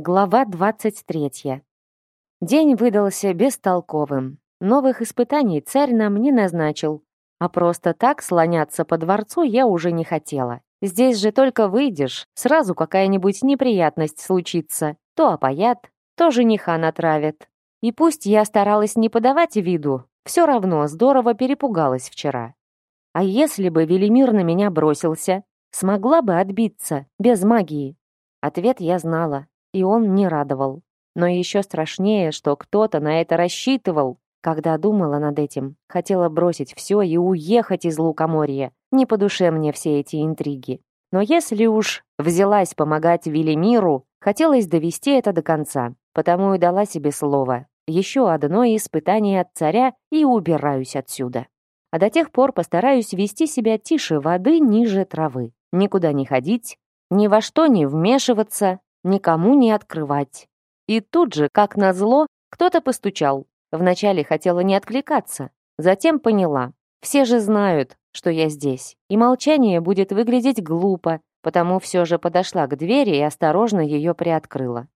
Глава 23. День выдался бестолковым. Новых испытаний царь нам не назначил. А просто так слоняться по дворцу я уже не хотела. Здесь же только выйдешь, сразу какая-нибудь неприятность случится. То опоят, то жениха натравят. И пусть я старалась не подавать виду, все равно здорово перепугалась вчера. А если бы Велимир на меня бросился, смогла бы отбиться, без магии? Ответ я знала и он не радовал. Но еще страшнее, что кто-то на это рассчитывал. Когда думала над этим, хотела бросить все и уехать из Лукоморья. Не по душе мне все эти интриги. Но если уж взялась помогать Велимиру, хотелось довести это до конца, потому и дала себе слово. Еще одно испытание от царя и убираюсь отсюда. А до тех пор постараюсь вести себя тише воды ниже травы. Никуда не ходить, ни во что не вмешиваться, никому не открывать. И тут же, как назло, кто-то постучал. Вначале хотела не откликаться, затем поняла. Все же знают, что я здесь, и молчание будет выглядеть глупо, потому все же подошла к двери и осторожно ее приоткрыла.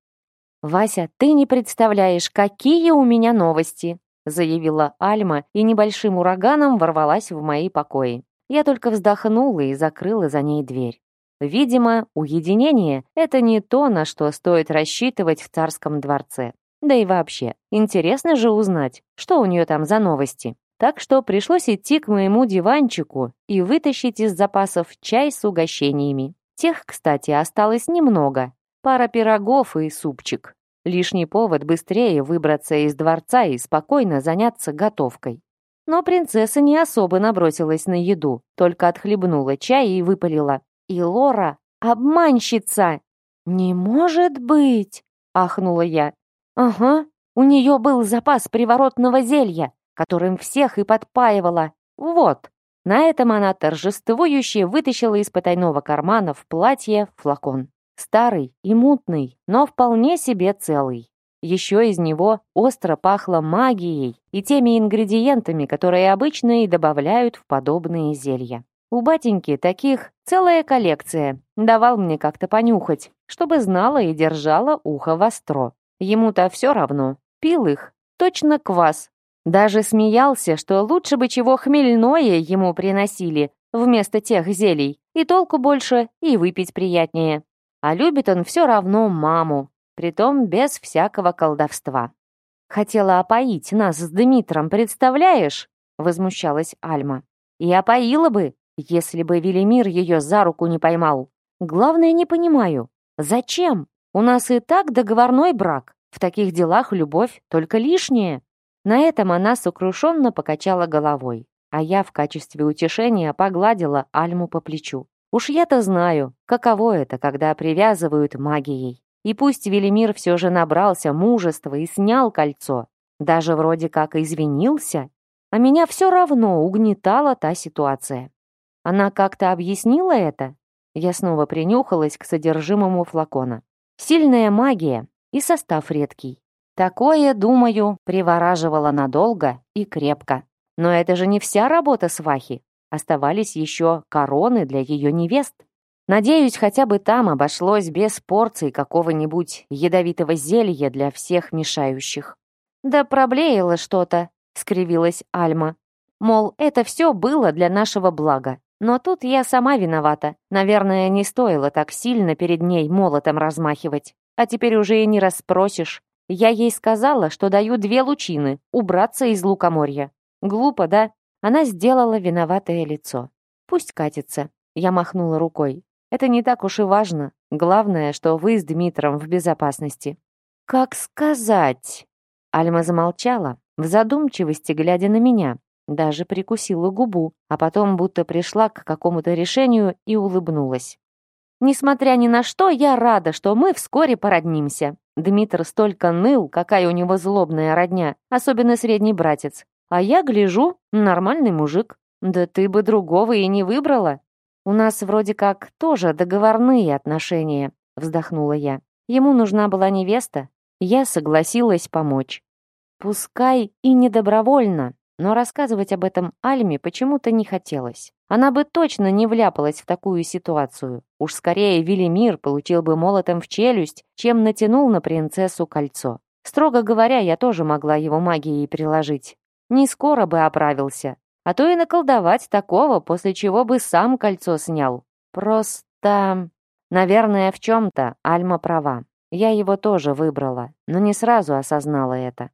«Вася, ты не представляешь, какие у меня новости!» заявила Альма и небольшим ураганом ворвалась в мои покои. Я только вздохнула и закрыла за ней дверь. Видимо, уединение — это не то, на что стоит рассчитывать в царском дворце. Да и вообще, интересно же узнать, что у нее там за новости. Так что пришлось идти к моему диванчику и вытащить из запасов чай с угощениями. Тех, кстати, осталось немного. Пара пирогов и супчик. Лишний повод быстрее выбраться из дворца и спокойно заняться готовкой. Но принцесса не особо набросилась на еду, только отхлебнула чай и выпалила и Лора — обманщица!» «Не может быть!» — ахнула я. «Ага, у нее был запас приворотного зелья, которым всех и подпаивала. Вот!» На этом она торжествующе вытащила из потайного кармана в платье флакон. Старый и мутный, но вполне себе целый. Еще из него остро пахло магией и теми ингредиентами, которые обычно и добавляют в подобные зелья. У батеньки таких целая коллекция. Давал мне как-то понюхать, чтобы знала и держала ухо востро. Ему-то все равно. Пил их. Точно квас. Даже смеялся, что лучше бы чего хмельное ему приносили вместо тех зелий. И толку больше, и выпить приятнее. А любит он все равно маму. Притом без всякого колдовства. «Хотела опоить нас с Дмитром, представляешь?» Возмущалась Альма. Я опоила бы, если бы Велимир ее за руку не поймал. Главное, не понимаю. Зачем? У нас и так договорной брак. В таких делах любовь только лишняя. На этом она сокрушенно покачала головой, а я в качестве утешения погладила Альму по плечу. Уж я-то знаю, каково это, когда привязывают магией. И пусть Велимир все же набрался мужества и снял кольцо, даже вроде как извинился, а меня все равно угнетала та ситуация. Она как-то объяснила это? Я снова принюхалась к содержимому флакона. Сильная магия и состав редкий. Такое, думаю, привораживало надолго и крепко. Но это же не вся работа свахи. Оставались еще короны для ее невест. Надеюсь, хотя бы там обошлось без порций какого-нибудь ядовитого зелья для всех мешающих. «Да проблеяло что-то», — скривилась Альма. «Мол, это все было для нашего блага. Но тут я сама виновата. Наверное, не стоило так сильно перед ней молотом размахивать. А теперь уже и не расспросишь. Я ей сказала, что даю две лучины, убраться из лукоморья. Глупо, да? Она сделала виноватое лицо. Пусть катится. Я махнула рукой. Это не так уж и важно. Главное, что вы с Дмитром в безопасности. Как сказать? Альма замолчала, в задумчивости глядя на меня, даже прикусила губу, а потом будто пришла к какому-то решению и улыбнулась. Несмотря ни на что, я рада, что мы вскоре породнимся. Дмитр столько ныл, какая у него злобная родня, особенно средний братец. А я гляжу, нормальный мужик. Да ты бы другого и не выбрала. У нас вроде как тоже договорные отношения, вздохнула я. Ему нужна была невеста. Я согласилась помочь. Пускай и недобровольно, но рассказывать об этом Альме почему-то не хотелось. Она бы точно не вляпалась в такую ситуацию. Уж скорее Велимир получил бы молотом в челюсть, чем натянул на принцессу кольцо. Строго говоря, я тоже могла его магией приложить. Не скоро бы оправился. А то и наколдовать такого, после чего бы сам кольцо снял. Просто... Наверное, в чем-то Альма права. Я его тоже выбрала, но не сразу осознала это.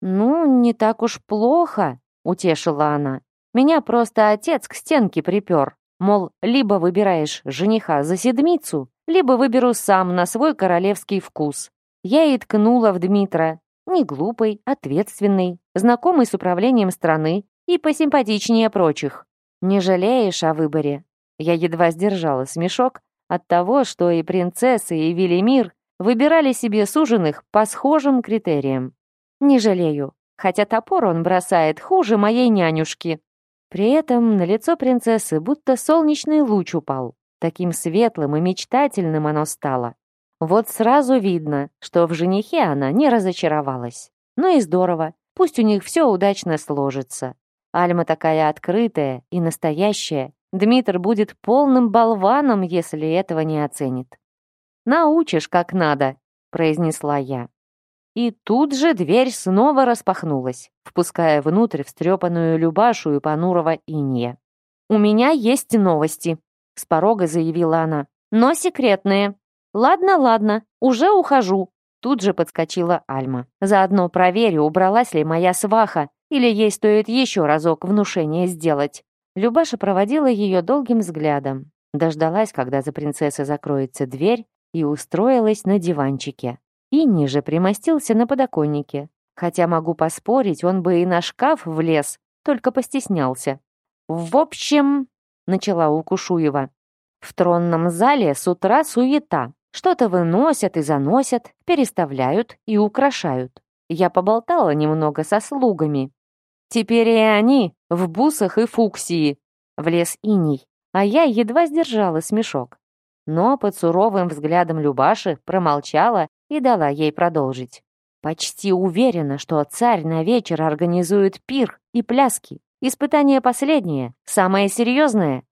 «Ну, не так уж плохо», утешила она. «Меня просто отец к стенке припер. Мол, либо выбираешь жениха за седмицу, либо выберу сам на свой королевский вкус». Я и ткнула в Дмитра. Не глупый, ответственный, знакомый с управлением страны и посимпатичнее прочих. «Не жалеешь о выборе?» Я едва сдержала смешок от того, что и принцессы, и Велимир выбирали себе суженых по схожим критериям. «Не жалею хотя топор он бросает хуже моей нянюшки». При этом на лицо принцессы будто солнечный луч упал. Таким светлым и мечтательным оно стало. Вот сразу видно, что в женихе она не разочаровалась. Ну и здорово, пусть у них все удачно сложится. Альма такая открытая и настоящая. Дмитр будет полным болваном, если этого не оценит. «Научишь как надо», — произнесла я. И тут же дверь снова распахнулась, впуская внутрь встрепанную Любашу и понурого Инье. «У меня есть новости», — с порога заявила она, — «но секретные». «Ладно, ладно, уже ухожу», — тут же подскочила Альма. «Заодно проверю, убралась ли моя сваха, или ей стоит еще разок внушение сделать». Любаша проводила ее долгим взглядом, дождалась, когда за принцессой закроется дверь, и устроилась на диванчике и ниже примостился на подоконнике. Хотя могу поспорить, он бы и на шкаф влез, только постеснялся. «В общем...» — начала Укушуева. «В тронном зале с утра суета. Что-то выносят и заносят, переставляют и украшают. Я поболтала немного со слугами. Теперь и они в бусах и фуксии», — влез иней, а я едва сдержала смешок но под суровым взглядом Любаши промолчала и дала ей продолжить. Почти уверена, что царь на вечер организует пир и пляски. Испытание последнее, самое серьезное.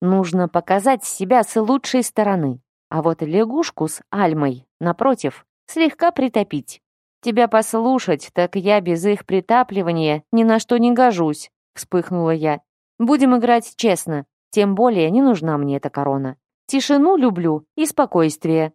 Нужно показать себя с лучшей стороны. А вот лягушку с Альмой, напротив, слегка притопить. Тебя послушать, так я без их притапливания ни на что не гожусь, вспыхнула я. Будем играть честно, тем более не нужна мне эта корона. Тишину люблю и спокойствие.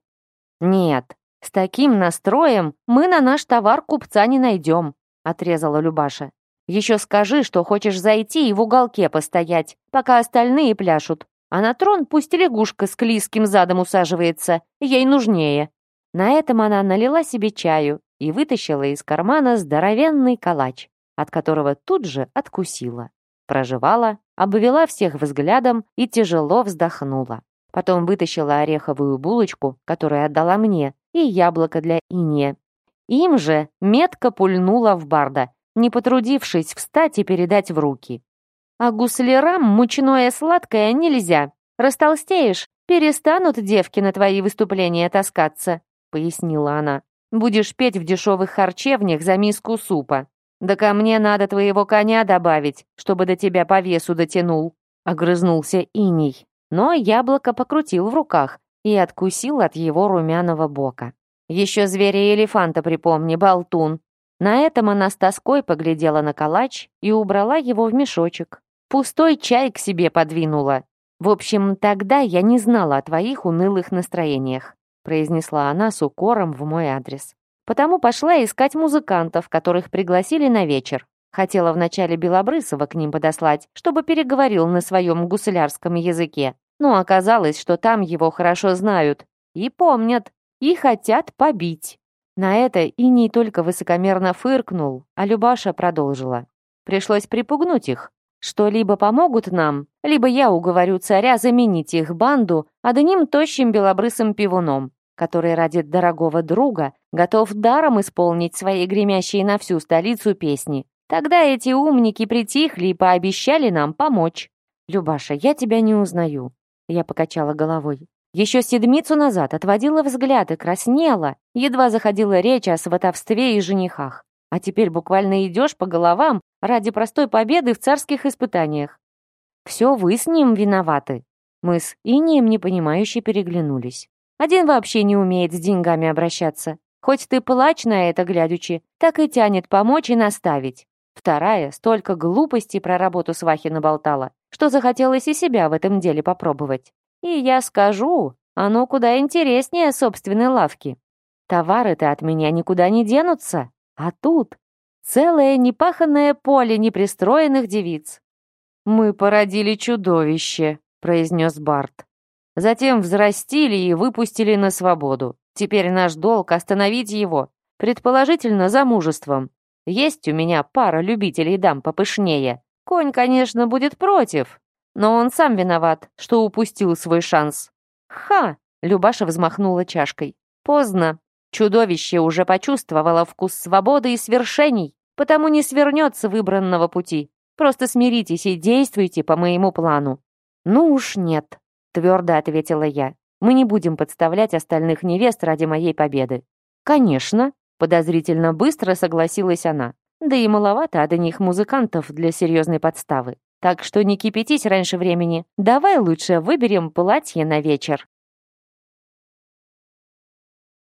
Нет, «С таким настроем мы на наш товар купца не найдем», — отрезала Любаша. «Еще скажи, что хочешь зайти и в уголке постоять, пока остальные пляшут. А на трон пусть лягушка с клизким задом усаживается, ей нужнее». На этом она налила себе чаю и вытащила из кармана здоровенный калач, от которого тут же откусила. прожевала, обвела всех взглядом и тяжело вздохнула. Потом вытащила ореховую булочку, которую отдала мне, и яблоко для иния. Им же метко пульнула в барда, не потрудившись встать и передать в руки. А гуслерам мучное сладкое нельзя. Растолстеешь, перестанут девки на твои выступления таскаться, пояснила она. Будешь петь в дешевых харчевнях за миску супа. Да ко мне надо твоего коня добавить, чтобы до тебя по весу дотянул, огрызнулся Иней. Но яблоко покрутил в руках, и откусил от его румяного бока. «Еще зверя и элефанта припомни, болтун!» На этом она с тоской поглядела на калач и убрала его в мешочек. Пустой чай к себе подвинула. «В общем, тогда я не знала о твоих унылых настроениях», произнесла она с укором в мой адрес. «Потому пошла искать музыкантов, которых пригласили на вечер. Хотела вначале Белобрысова к ним подослать, чтобы переговорил на своем гуслярском языке. Но оказалось, что там его хорошо знают и помнят, и хотят побить. На это и не только высокомерно фыркнул, а Любаша продолжила. Пришлось припугнуть их, что либо помогут нам, либо я уговорю царя заменить их банду одним тощим белобрысым пивуном, который ради дорогого друга готов даром исполнить свои гремящие на всю столицу песни. Тогда эти умники притихли и пообещали нам помочь. «Любаша, я тебя не узнаю. Я покачала головой. Еще седмицу назад отводила взгляд и краснела, едва заходила речь о сватовстве и женихах. А теперь буквально идешь по головам ради простой победы в царских испытаниях. Все вы с ним виноваты. Мы с Инием непонимающе переглянулись. Один вообще не умеет с деньгами обращаться. Хоть ты плачь на это глядячи, так и тянет помочь и наставить. Вторая столько глупостей про работу свахи наболтала, что захотелось и себя в этом деле попробовать. И я скажу, оно куда интереснее собственной лавки. Товары-то от меня никуда не денутся, а тут целое непаханное поле непристроенных девиц. «Мы породили чудовище», — произнес Барт. «Затем взрастили и выпустили на свободу. Теперь наш долг — остановить его, предположительно замужеством, есть у меня пара любителей дам попышнее. Конь, конечно, будет против, но он сам виноват, что упустил свой шанс. Ха! Любаша взмахнула чашкой. Поздно. Чудовище уже почувствовало вкус свободы и свершений, потому не свернется выбранного пути. Просто смиритесь и действуйте по моему плану. Ну уж нет, твердо ответила я. Мы не будем подставлять остальных невест ради моей победы. Конечно, Подозрительно быстро согласилась она. Да и маловато а до них музыкантов для серьезной подставы. Так что не кипятись раньше времени. Давай лучше выберем платье на вечер.